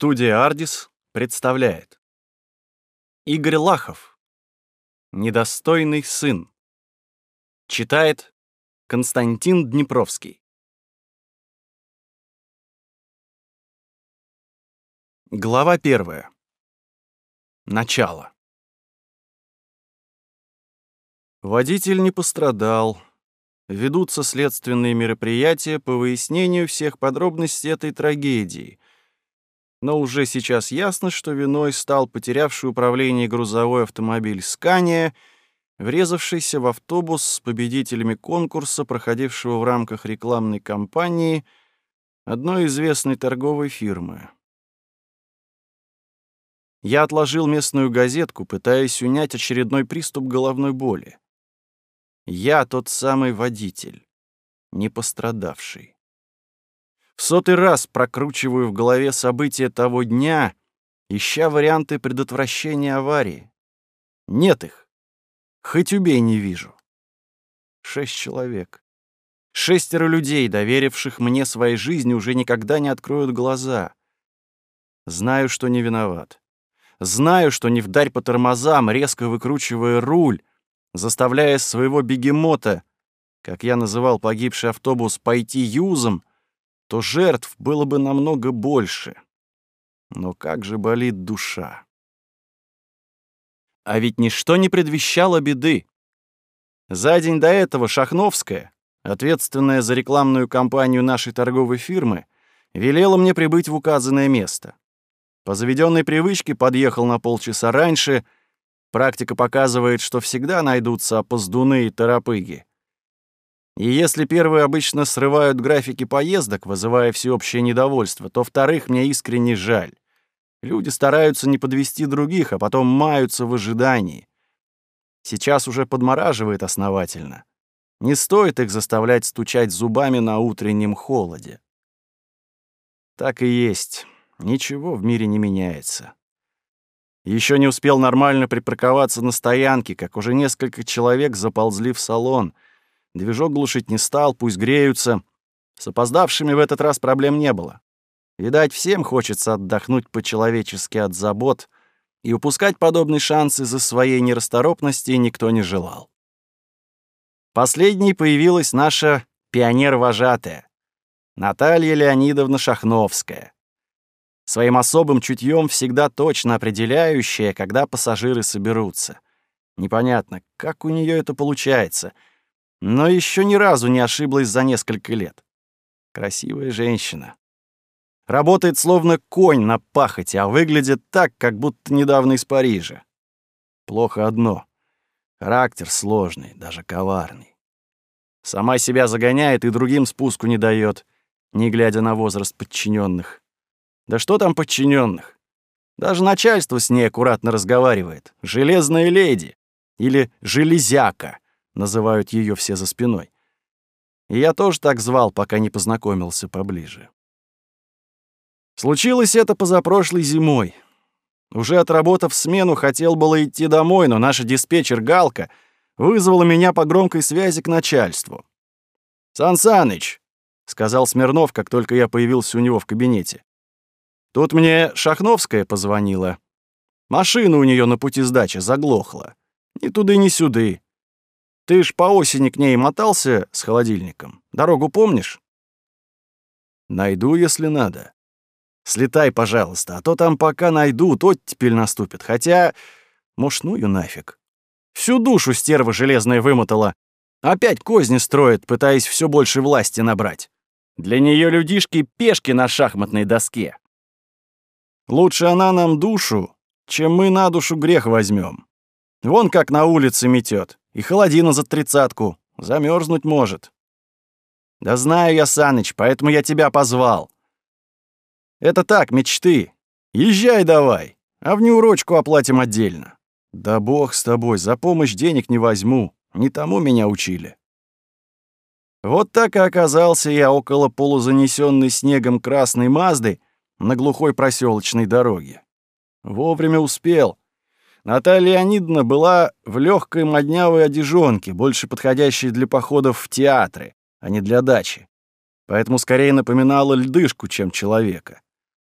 Студия «Ардис» представляет Игорь Лахов «Недостойный сын» Читает Константин Днепровский Глава первая. Начало. Водитель не пострадал. Ведутся следственные мероприятия по выяснению всех подробностей этой трагедии. Но уже сейчас ясно, что виной стал потерявший управление грузовой автомобиль «Скания», врезавшийся в автобус с победителями конкурса, проходившего в рамках рекламной кампании одной известной торговой фирмы. Я отложил местную газетку, пытаясь унять очередной приступ головной боли. Я тот самый водитель, не пострадавший. В сотый раз прокручиваю в голове события того дня, ища варианты предотвращения аварии. Нет их. Хоть убей, не вижу. Шесть человек. Шестеро людей, доверивших мне своей жизни, уже никогда не откроют глаза. Знаю, что не виноват. Знаю, что не вдарь по тормозам, резко выкручивая руль, заставляя своего бегемота, как я называл погибший автобус, пойти юзом, то жертв было бы намного больше. Но как же болит душа. А ведь ничто не предвещало беды. За день до этого Шахновская, ответственная за рекламную кампанию нашей торговой фирмы, велела мне прибыть в указанное место. По заведенной привычке подъехал на полчаса раньше — Практика показывает, что всегда найдутся опоздуны и торопыги. И если первые обычно срывают графики поездок, вызывая всеобщее недовольство, то вторых мне искренне жаль. Люди стараются не подвести других, а потом маются в ожидании. Сейчас уже подмораживает основательно. Не стоит их заставлять стучать зубами на утреннем холоде. Так и есть. Ничего в мире не меняется. Еще не успел нормально припарковаться на стоянке, как уже несколько человек заползли в салон. Движок глушить не стал, пусть греются. С опоздавшими в этот раз проблем не было. Видать, всем хочется отдохнуть по-человечески от забот, и упускать подобный шанс из-за своей нерасторопности никто не желал. Последней появилась наша пионер-вожатая, Наталья Леонидовна Шахновская своим особым чутьем всегда точно определяющая, когда пассажиры соберутся. Непонятно, как у нее это получается, но еще ни разу не ошиблась за несколько лет. Красивая женщина. Работает словно конь на пахоте, а выглядит так, как будто недавно из Парижа. Плохо одно. Характер сложный, даже коварный. Сама себя загоняет и другим спуску не дает, не глядя на возраст подчиненных. Да что там подчиненных? Даже начальство с ней аккуратно разговаривает. Железная леди или железяка, называют ее все за спиной. И я тоже так звал, пока не познакомился поближе. Случилось это позапрошлой зимой. Уже отработав смену, хотел было идти домой, но наша диспетчер Галка вызвала меня по громкой связи к начальству. «Сан Саныч», — сказал Смирнов, как только я появился у него в кабинете, Тут мне Шахновская позвонила. Машина у нее на пути сдачи заглохла. Ни туды, ни сюды. Ты ж по осени к ней мотался с холодильником. Дорогу помнишь? Найду, если надо. Слетай, пожалуйста, а то там пока найду, то теперь наступит. Хотя, может, ну ее нафиг. Всю душу стерва железная вымотала. Опять козни строит, пытаясь все больше власти набрать. Для нее людишки пешки на шахматной доске. Лучше она нам душу, чем мы на душу грех возьмем. Вон как на улице метет, и холодина за тридцатку, замерзнуть может. Да знаю я, Саныч, поэтому я тебя позвал. Это так, мечты. Езжай давай, а в неурочку оплатим отдельно. Да бог с тобой, за помощь денег не возьму, не тому меня учили. Вот так и оказался я около полузанесенной снегом красной Мазды на глухой проселочной дороге. Вовремя успел. Наталья Леонидовна была в легкой моднявой одежонке, больше подходящей для походов в театры, а не для дачи. Поэтому скорее напоминала льдышку, чем человека.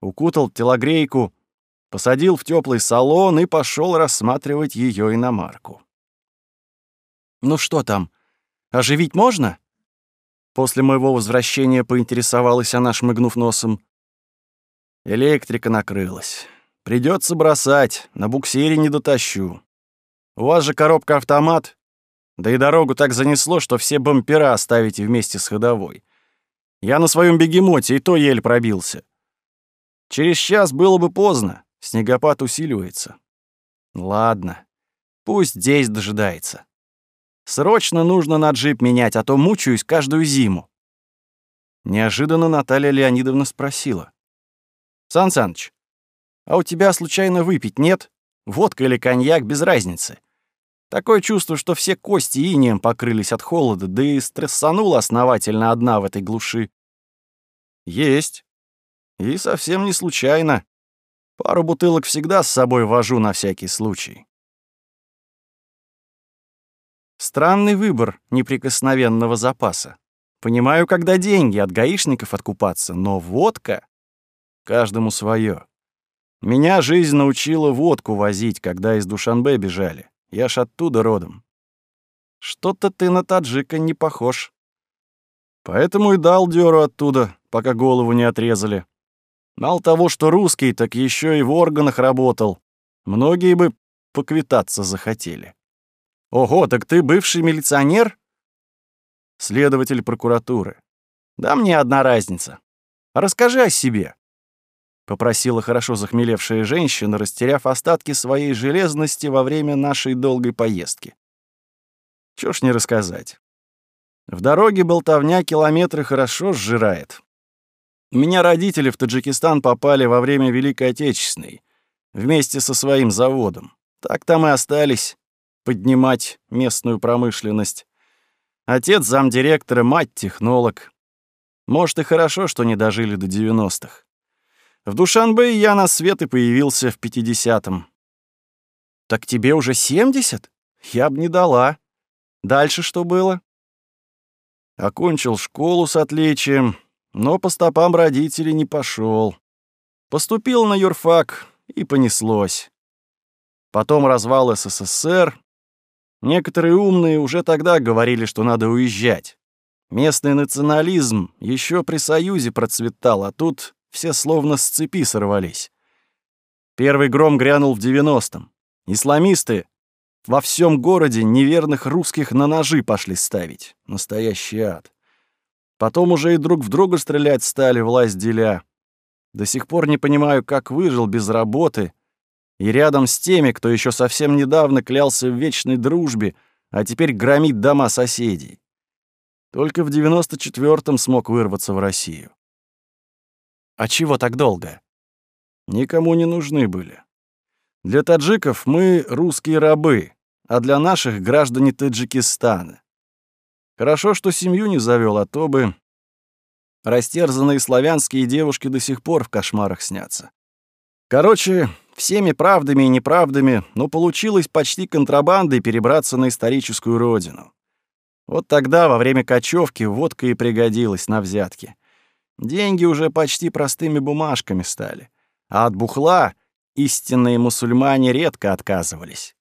укутал телогрейку, посадил в теплый салон и пошел рассматривать ее иномарку. «Ну что там, оживить можно?» После моего возвращения поинтересовалась она, шмыгнув носом. Электрика накрылась. Придется бросать, на буксире не дотащу. У вас же коробка-автомат. Да и дорогу так занесло, что все бампера оставите вместе с ходовой. Я на своем бегемоте и то еле пробился. Через час было бы поздно, снегопад усиливается. Ладно, пусть здесь дожидается. Срочно нужно на джип менять, а то мучаюсь каждую зиму. Неожиданно Наталья Леонидовна спросила. «Сан Саныч, а у тебя случайно выпить нет? Водка или коньяк, без разницы. Такое чувство, что все кости инеем покрылись от холода, да и стрессанула основательно одна в этой глуши. Есть. И совсем не случайно. Пару бутылок всегда с собой вожу на всякий случай. Странный выбор неприкосновенного запаса. Понимаю, когда деньги от гаишников откупаться, но водка... Каждому свое. Меня жизнь научила водку возить, когда из Душанбе бежали. Я ж оттуда родом. Что-то ты на таджика не похож. Поэтому и дал дёру оттуда, пока голову не отрезали. Мало того, что русский, так еще и в органах работал. Многие бы поквитаться захотели. Ого, так ты бывший милиционер? Следователь прокуратуры. Да мне одна разница. Расскажи о себе. Попросила хорошо захмелевшая женщина, растеряв остатки своей железности во время нашей долгой поездки. Чё ж не рассказать. В дороге болтовня километры хорошо сжирает. У меня родители в Таджикистан попали во время Великой Отечественной, вместе со своим заводом. Так там и остались поднимать местную промышленность. Отец замдиректора, мать технолог. Может, и хорошо, что не дожили до 90-х. В Душанбе я на свет и появился в 50-м. Так тебе уже 70? Я б не дала. Дальше что было? Окончил школу с отличием, но по стопам родителей не пошел. Поступил на юрфак и понеслось. Потом развал СССР, Некоторые умные уже тогда говорили, что надо уезжать. Местный национализм еще при Союзе процветал, а тут все словно с цепи сорвались. Первый гром грянул в 90-м. Исламисты во всем городе неверных русских на ножи пошли ставить. Настоящий ад. Потом уже и друг в друга стрелять стали, власть деля. До сих пор не понимаю, как выжил без работы — и рядом с теми, кто еще совсем недавно клялся в вечной дружбе, а теперь громит дома соседей. Только в 94-м смог вырваться в Россию. А чего так долго? Никому не нужны были. Для таджиков мы русские рабы, а для наших граждане Таджикистана. Хорошо, что семью не завел, а то бы растерзанные славянские девушки до сих пор в кошмарах снятся. Короче, всеми правдами и неправдами, но получилось почти контрабандой перебраться на историческую родину. Вот тогда, во время кочевки, водка и пригодилась на взятки. Деньги уже почти простыми бумажками стали, а от бухла истинные мусульмане редко отказывались.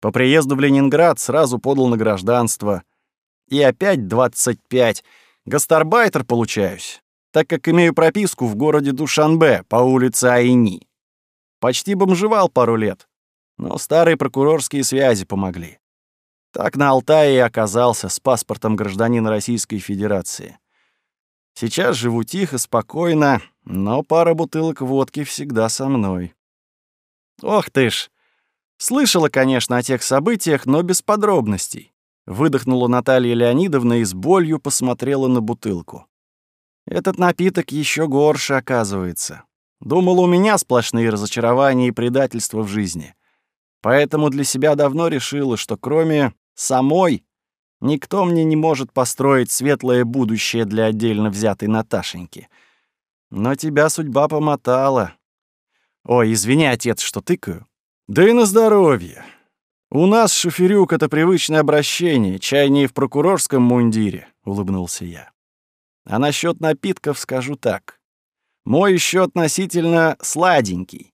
По приезду в Ленинград сразу подал на гражданство. И опять 25. Гастарбайтер получаюсь, так как имею прописку в городе Душанбе по улице Айни. Почти бомжевал пару лет, но старые прокурорские связи помогли. Так на Алтае и оказался с паспортом гражданина Российской Федерации. Сейчас живу тихо, спокойно, но пара бутылок водки всегда со мной. Ох ты ж! Слышала, конечно, о тех событиях, но без подробностей. Выдохнула Наталья Леонидовна и с болью посмотрела на бутылку. Этот напиток еще горше, оказывается. Думал, у меня сплошные разочарования и предательства в жизни. Поэтому для себя давно решила, что кроме самой никто мне не может построить светлое будущее для отдельно взятой Наташеньки. Но тебя судьба помотала. Ой, извини, отец, что тыкаю. Да и на здоровье. У нас, шоферюк, это привычное обращение, чай не в прокурорском мундире, улыбнулся я. А насчет напитков скажу так. Мой еще относительно сладенький.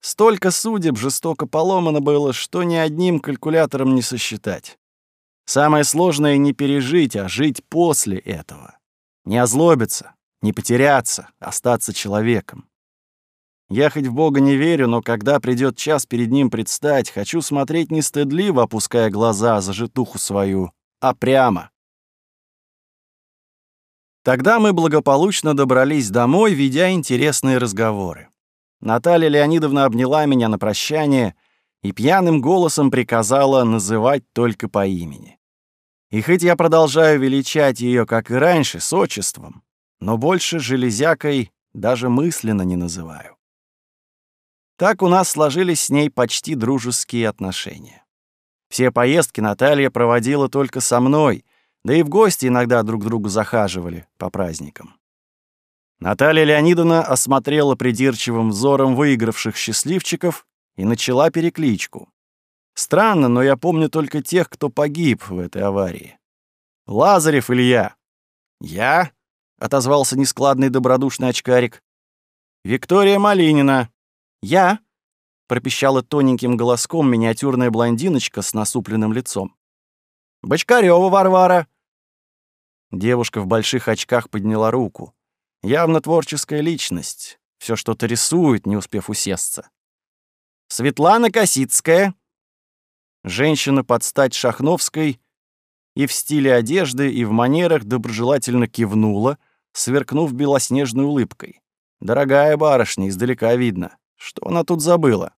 Столько судеб жестоко поломано было, что ни одним калькулятором не сосчитать. Самое сложное — не пережить, а жить после этого. Не озлобиться, не потеряться, остаться человеком. Я хоть в Бога не верю, но когда придет час перед ним предстать, хочу смотреть не стыдливо, опуская глаза за житуху свою, а прямо. Тогда мы благополучно добрались домой, ведя интересные разговоры. Наталья Леонидовна обняла меня на прощание и пьяным голосом приказала называть только по имени. И хоть я продолжаю величать ее, как и раньше, с отчеством, но больше железякой даже мысленно не называю. Так у нас сложились с ней почти дружеские отношения. Все поездки Наталья проводила только со мной, да и в гости иногда друг другу захаживали по праздникам. Наталья Леонидовна осмотрела придирчивым взором выигравших счастливчиков и начала перекличку. Странно, но я помню только тех, кто погиб в этой аварии. Лазарев Илья. Я? — отозвался нескладный добродушный очкарик. «Виктория Малинина». «Я?» — пропищала тоненьким голоском миниатюрная блондиночка с насупленным лицом. «Бочкарёва Варвара». Девушка в больших очках подняла руку. Явно творческая личность. Все что-то рисует, не успев усесться. «Светлана Косицкая». Женщина под стать Шахновской и в стиле одежды, и в манерах доброжелательно кивнула — сверкнув белоснежной улыбкой. «Дорогая барышня, издалека видно. Что она тут забыла?»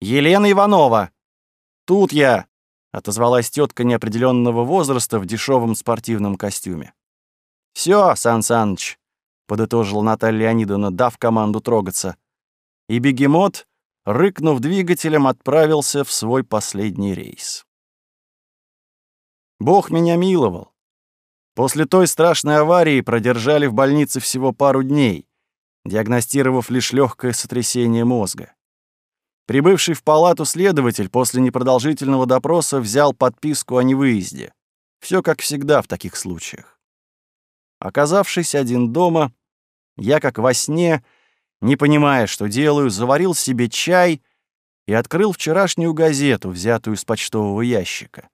«Елена Иванова!» «Тут я!» — отозвалась тетка неопределенного возраста в дешевом спортивном костюме. «Всё, Сан Саныч», — подытожила Наталья Леонидовна, дав команду трогаться. И бегемот, рыкнув двигателем, отправился в свой последний рейс. Бог меня миловал. После той страшной аварии продержали в больнице всего пару дней, диагностировав лишь легкое сотрясение мозга. Прибывший в палату следователь после непродолжительного допроса взял подписку о невыезде. Все как всегда в таких случаях. Оказавшись один дома, я, как во сне, не понимая, что делаю, заварил себе чай и открыл вчерашнюю газету, взятую из почтового ящика.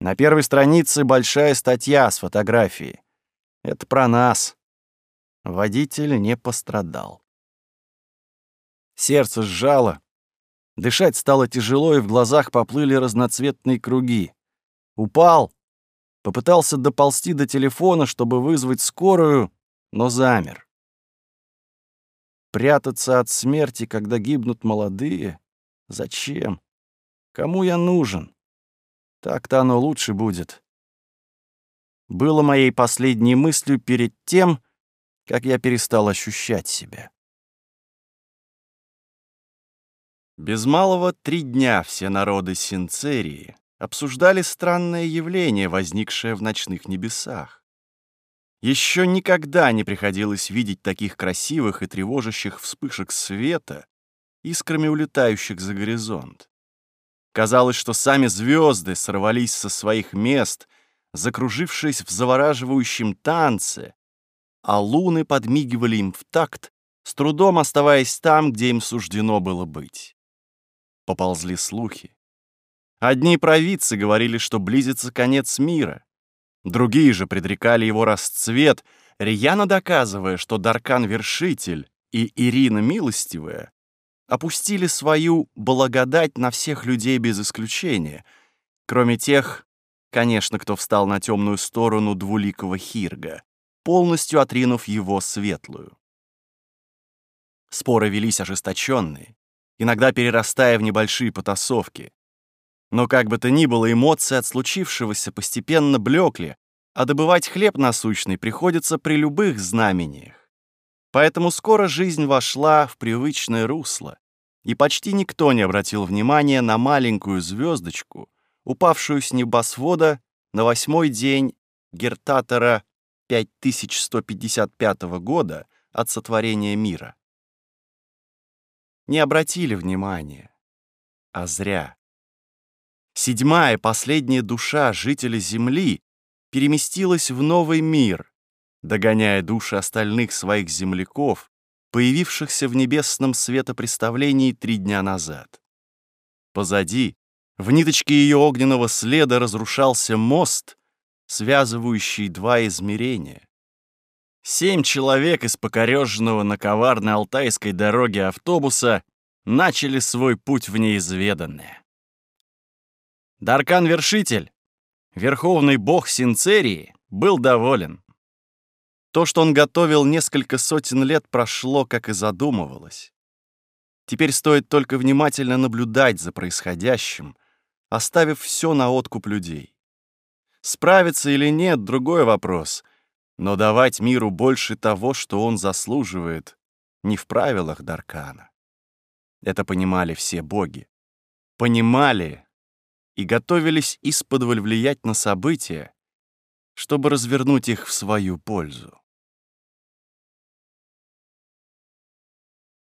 На первой странице большая статья с фотографией. Это про нас. Водитель не пострадал. Сердце сжало. Дышать стало тяжело, и в глазах поплыли разноцветные круги. Упал. Попытался доползти до телефона, чтобы вызвать скорую, но замер. Прятаться от смерти, когда гибнут молодые? Зачем? Кому я нужен? Так-то оно лучше будет. Было моей последней мыслью перед тем, как я перестал ощущать себя. Без малого три дня все народы Синцерии обсуждали странное явление, возникшее в ночных небесах. Еще никогда не приходилось видеть таких красивых и тревожащих вспышек света, искрами улетающих за горизонт. Казалось, что сами звезды сорвались со своих мест, закружившись в завораживающем танце, а луны подмигивали им в такт, с трудом оставаясь там, где им суждено было быть. Поползли слухи. Одни провидцы говорили, что близится конец мира. Другие же предрекали его расцвет, рьяно доказывая, что Даркан Вершитель и Ирина Милостивая опустили свою благодать на всех людей без исключения, кроме тех, конечно, кто встал на темную сторону двуликого Хирга, полностью отринув его светлую. Споры велись ожесточенные, иногда перерастая в небольшие потасовки. Но как бы то ни было, эмоции от случившегося постепенно блекли, а добывать хлеб насущный приходится при любых знамениях. Поэтому скоро жизнь вошла в привычное русло, и почти никто не обратил внимания на маленькую звездочку, упавшую с небосвода на восьмой день Гертатора 5155 года от сотворения мира. Не обратили внимания, а зря. Седьмая, последняя душа жителя Земли переместилась в новый мир, догоняя души остальных своих земляков, появившихся в небесном светопреставлении три дня назад. Позади, в ниточке ее огненного следа разрушался мост, связывающий два измерения. Семь человек из покореженного на коварной алтайской дороге автобуса начали свой путь в неизведанное. Даркан-вершитель, верховный бог Синцерии, был доволен. То, что он готовил несколько сотен лет, прошло, как и задумывалось. Теперь стоит только внимательно наблюдать за происходящим, оставив все на откуп людей. Справиться или нет — другой вопрос, но давать миру больше того, что он заслуживает, не в правилах Даркана. Это понимали все боги. Понимали и готовились исподволь влиять на события, чтобы развернуть их в свою пользу.